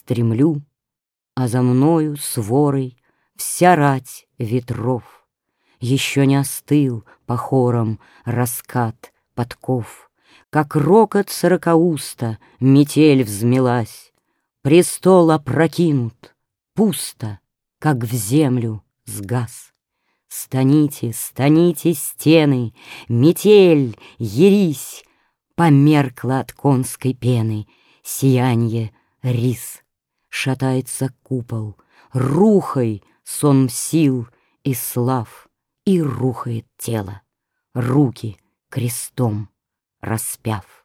стремлю, А за мною сворой вся рать ветров. Еще не остыл по хорам раскат подков, Как рокот сорокауста метель взмелась, Престол опрокинут, пусто, как в землю сгас. Станите, станите стены, метель, ерись, Померкла от конской пены сиянье рис. Шатается купол, рухой сон сил и слав, И рухает тело, руки крестом распяв.